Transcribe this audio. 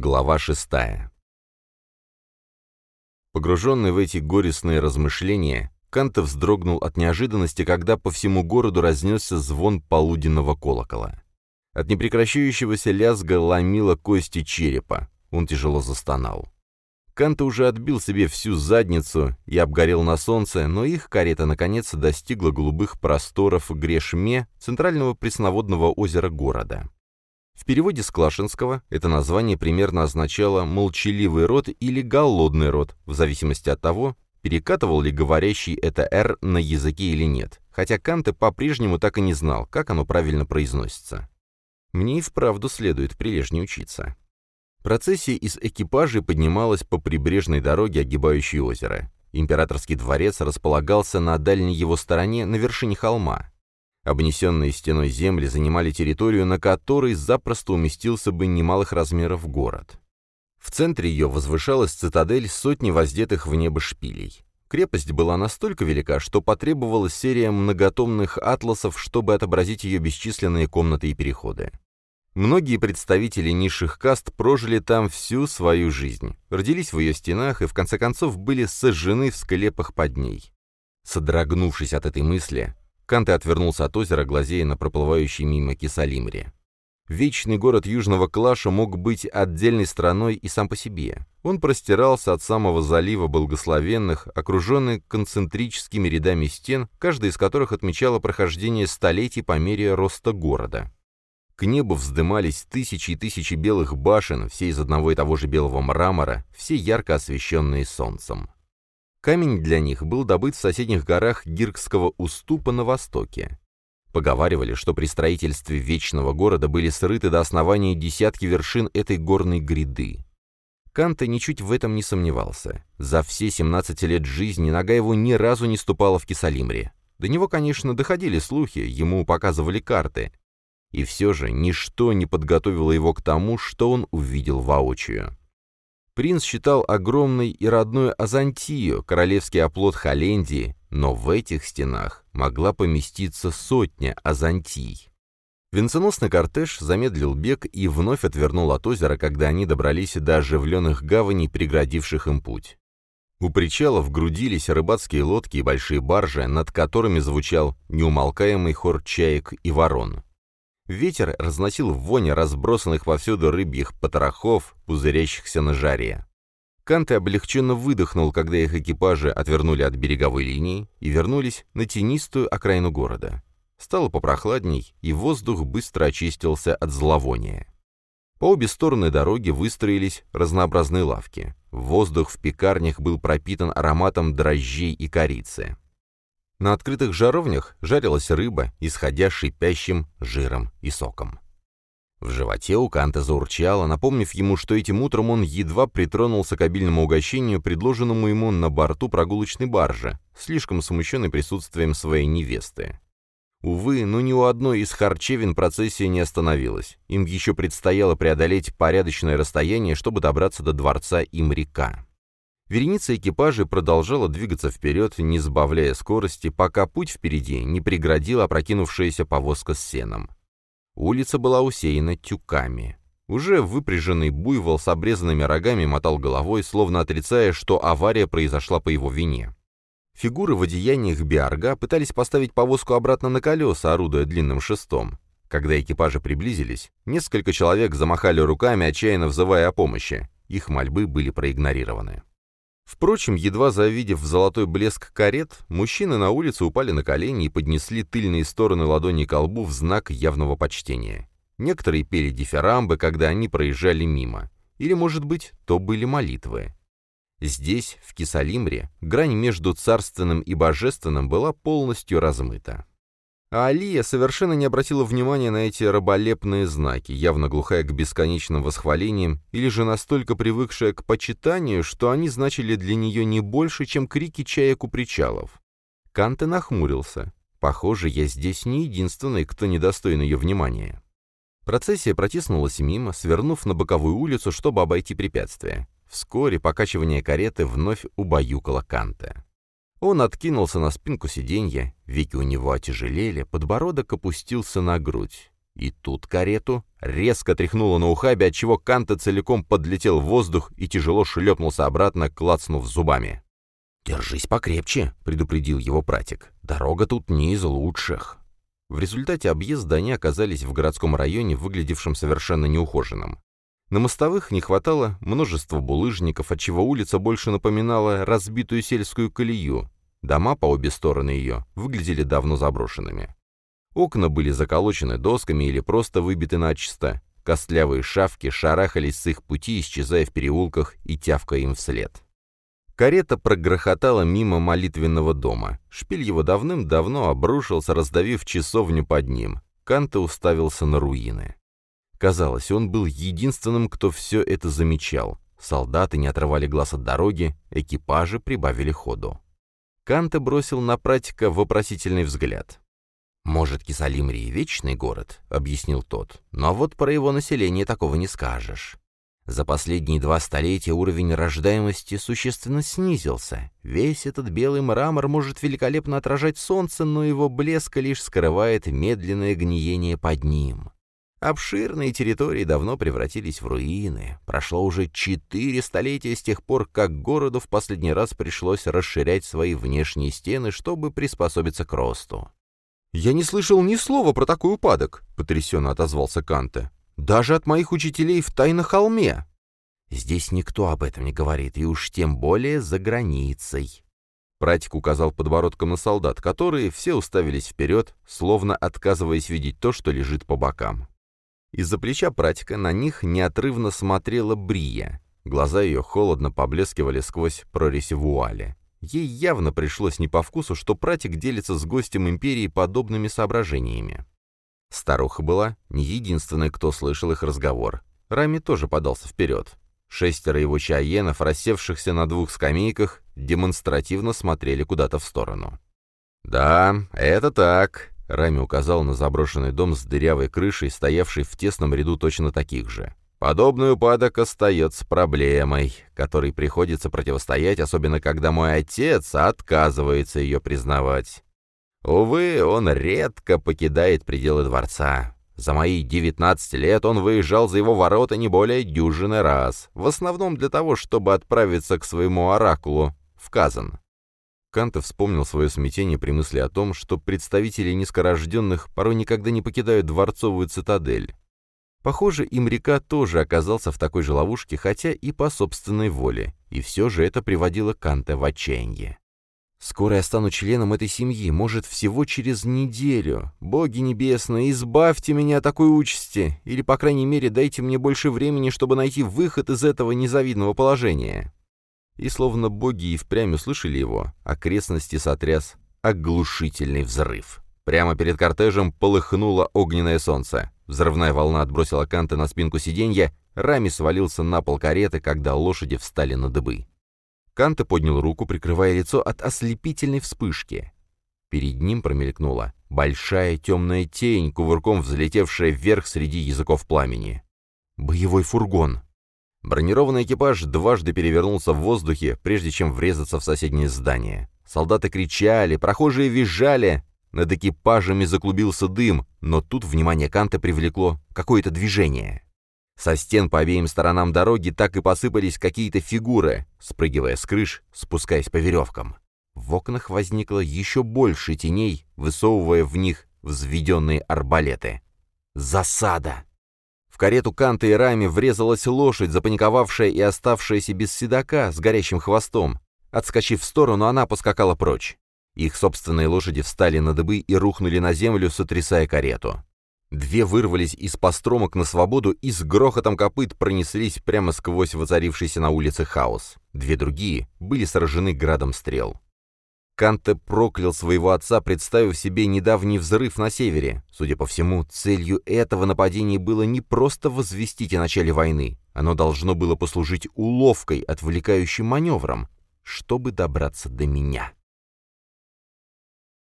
Глава шестая. Погруженный в эти горестные размышления, Канта вздрогнул от неожиданности, когда по всему городу разнесся звон полуденного колокола. От непрекращающегося лязга ломило кости черепа. Он тяжело застонал. Канта уже отбил себе всю задницу и обгорел на солнце, но их карета наконец достигла голубых просторов Грешме, центрального пресноводного озера города. В переводе с Клашинского это название примерно означало «молчаливый род» или «голодный род», в зависимости от того, перекатывал ли говорящий это «р» на языке или нет, хотя Канте по-прежнему так и не знал, как оно правильно произносится. Мне и вправду следует прилежнее учиться. Процессия из экипажей поднималась по прибрежной дороге, огибающей озеро. Императорский дворец располагался на дальней его стороне, на вершине холма. Обнесенные стеной земли занимали территорию, на которой запросто уместился бы немалых размеров город. В центре ее возвышалась цитадель сотни воздетых в небо шпилей. Крепость была настолько велика, что потребовалась серия многотомных атласов, чтобы отобразить ее бесчисленные комнаты и переходы. Многие представители низших каст прожили там всю свою жизнь, родились в ее стенах и в конце концов были сожжены в склепах под ней. Содрогнувшись от этой мысли, Канте отвернулся от озера, глазея на проплывающий мимо Кисалимри. Вечный город Южного Клаша мог быть отдельной страной и сам по себе. Он простирался от самого залива благословенных, окруженный концентрическими рядами стен, каждая из которых отмечала прохождение столетий по мере роста города. К небу вздымались тысячи и тысячи белых башен, все из одного и того же белого мрамора, все ярко освещенные солнцем. Камень для них был добыт в соседних горах Гиркского уступа на востоке. Поговаривали, что при строительстве Вечного города были срыты до основания десятки вершин этой горной гряды. Канта ничуть в этом не сомневался. За все 17 лет жизни нога его ни разу не ступала в Кисалимре. До него, конечно, доходили слухи, ему показывали карты. И все же ничто не подготовило его к тому, что он увидел воочию. Принц считал огромной и родную Азантию, королевский оплот Холлендии, но в этих стенах могла поместиться сотня Азантий. Венценосный кортеж замедлил бег и вновь отвернул от озера, когда они добрались до оживленных гаваней, преградивших им путь. У причалов грудились рыбацкие лодки и большие баржи, над которыми звучал неумолкаемый хор чаек и ворон. Ветер разносил вонь разбросанных повсюду рыбьих потрохов, пузырящихся на жаре. Канте облегченно выдохнул, когда их экипажи отвернули от береговой линии и вернулись на тенистую окраину города. Стало попрохладней, и воздух быстро очистился от зловония. По обе стороны дороги выстроились разнообразные лавки. Воздух в пекарнях был пропитан ароматом дрожжей и корицы. На открытых жаровнях жарилась рыба, исходя шипящим жиром и соком. В животе у Канта заурчало, напомнив ему, что этим утром он едва притронулся к обильному угощению, предложенному ему на борту прогулочной баржи, слишком смущенный присутствием своей невесты. Увы, но ни у одной из харчевин процессия не остановилась. Им еще предстояло преодолеть порядочное расстояние, чтобы добраться до дворца Имрика. Вереница экипажей продолжала двигаться вперед, не сбавляя скорости, пока путь впереди не преградила опрокинувшаяся повозка с сеном. Улица была усеяна тюками. Уже выпряженный буйвол с обрезанными рогами мотал головой, словно отрицая, что авария произошла по его вине. Фигуры в одеяниях биарга пытались поставить повозку обратно на колеса, орудуя длинным шестом. Когда экипажи приблизились, несколько человек замахали руками, отчаянно взывая о помощи. Их мольбы были проигнорированы. Впрочем, едва завидев золотой блеск карет, мужчины на улице упали на колени и поднесли тыльные стороны ладони к колбу в знак явного почтения. Некоторые пели дифирамбы, когда они проезжали мимо. Или, может быть, то были молитвы. Здесь, в Кисалимре, грань между царственным и божественным была полностью размыта. А Алия совершенно не обратила внимания на эти раболепные знаки, явно глухая к бесконечным восхвалениям, или же настолько привыкшая к почитанию, что они значили для нее не больше, чем крики чаек у причалов. Канте нахмурился. Похоже, я здесь не единственный, кто недостоин ее внимания. Процессия протиснулась мимо, свернув на боковую улицу, чтобы обойти препятствие. Вскоре покачивание кареты вновь убаюкало Канте. Он откинулся на спинку сиденья, веки у него отяжелели, подбородок опустился на грудь. И тут карету резко тряхнуло на ухабе, отчего Канта целиком подлетел в воздух и тяжело шлепнулся обратно, клацнув зубами. «Держись покрепче», — предупредил его пратик. «Дорога тут не из лучших». В результате объезда они оказались в городском районе, выглядевшем совершенно неухоженным. На мостовых не хватало множества булыжников, отчего улица больше напоминала разбитую сельскую колею. Дома по обе стороны ее выглядели давно заброшенными. Окна были заколочены досками или просто выбиты начисто. Костлявые шавки шарахались с их пути, исчезая в переулках и тявкая им вслед. Карета прогрохотала мимо молитвенного дома. Шпиль его давным-давно обрушился, раздавив часовню под ним. Канта уставился на руины. Казалось, он был единственным, кто все это замечал. Солдаты не отрывали глаз от дороги, экипажи прибавили ходу. Канта бросил на пратика вопросительный взгляд. «Может, Кисалимрии вечный город?» — объяснил тот. «Но вот про его население такого не скажешь. За последние два столетия уровень рождаемости существенно снизился. Весь этот белый мрамор может великолепно отражать солнце, но его блеск лишь скрывает медленное гниение под ним. Обширные территории давно превратились в руины. Прошло уже четыре столетия с тех пор, как городу в последний раз пришлось расширять свои внешние стены, чтобы приспособиться к росту. «Я не слышал ни слова про такой упадок», — потрясенно отозвался Канте. «Даже от моих учителей в Тайнохолме». «Здесь никто об этом не говорит, и уж тем более за границей». Пратик указал подбородком на солдат, которые все уставились вперед, словно отказываясь видеть то, что лежит по бокам. Из-за плеча пратика на них неотрывно смотрела Брия. Глаза ее холодно поблескивали сквозь прорези вуали. Ей явно пришлось не по вкусу, что пратик делится с гостем империи подобными соображениями. Старуха была не единственной, кто слышал их разговор. Рами тоже подался вперед. Шестеро его чаенов, рассевшихся на двух скамейках, демонстративно смотрели куда-то в сторону. «Да, это так», Рами указал на заброшенный дом с дырявой крышей, стоявший в тесном ряду точно таких же. Подобный упадок остается проблемой, которой приходится противостоять, особенно когда мой отец отказывается ее признавать. Увы, он редко покидает пределы дворца. За мои 19 лет он выезжал за его ворота не более дюжины раз, в основном для того, чтобы отправиться к своему оракулу в Казан. Канта вспомнил свое смятение при мысли о том, что представители низкорожденных порой никогда не покидают дворцовую цитадель. Похоже, Имрика тоже оказался в такой же ловушке, хотя и по собственной воле, и все же это приводило Канта в отчаяние. «Скоро я стану членом этой семьи, может, всего через неделю. Боги небесные, избавьте меня от такой участи, или, по крайней мере, дайте мне больше времени, чтобы найти выход из этого незавидного положения». И словно боги и впрямь услышали его, окрестности сотряс оглушительный взрыв. Прямо перед кортежем полыхнуло огненное солнце. Взрывная волна отбросила Канта на спинку сиденья, Рами свалился на пол кареты, когда лошади встали на дыбы. Канта поднял руку, прикрывая лицо от ослепительной вспышки. Перед ним промелькнула большая темная тень, кувырком взлетевшая вверх среди языков пламени. «Боевой фургон!» Бронированный экипаж дважды перевернулся в воздухе, прежде чем врезаться в соседнее здание. Солдаты кричали, прохожие визжали, над экипажами заклубился дым, но тут внимание Канта привлекло какое-то движение. Со стен по обеим сторонам дороги так и посыпались какие-то фигуры, спрыгивая с крыш, спускаясь по веревкам. В окнах возникло еще больше теней, высовывая в них взведенные арбалеты. Засада! В карету Канта и Рами врезалась лошадь, запаниковавшая и оставшаяся без седока с горящим хвостом. Отскочив в сторону, она поскакала прочь. Их собственные лошади встали на дыбы и рухнули на землю, сотрясая карету. Две вырвались из постромок на свободу и с грохотом копыт пронеслись прямо сквозь воцарившийся на улице хаос. Две другие были сражены градом стрел. Канте проклял своего отца, представив себе недавний взрыв на севере. Судя по всему, целью этого нападения было не просто возвестить о начале войны. Оно должно было послужить уловкой, отвлекающим маневром, чтобы добраться до меня.